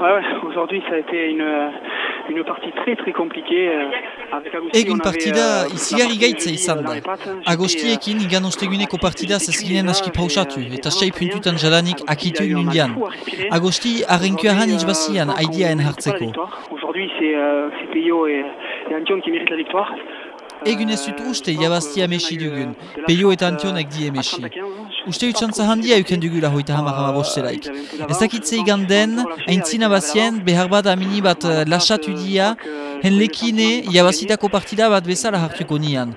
Ouais, ouais, aujourd'hui ça a été une, une partie très très compliquée. euh, Avec on avait, partida euh, izigarri la gaitza partie izan da. Agostiekin igan osteguneko partida zazkinen aski pausatu eta sei puntutan jadanik akitu nindian. Agosti arrenkuaran izbazian aidiaen hartzeko. Aujourd'hui c'est euh, Peyo et, et Antion qui méritent la victoire. Egun ez dut uste jabaztia mesi dugun, Peio eta Antionek die mesi. Uste utxantza handia euken dugula hoita hamar hama bostelaik. Ez dakitze igan den, aintzina bazien, behar bat amini bat eh, lasatu dia, hen lekine jabazitako partida bat bezala hartuko nian.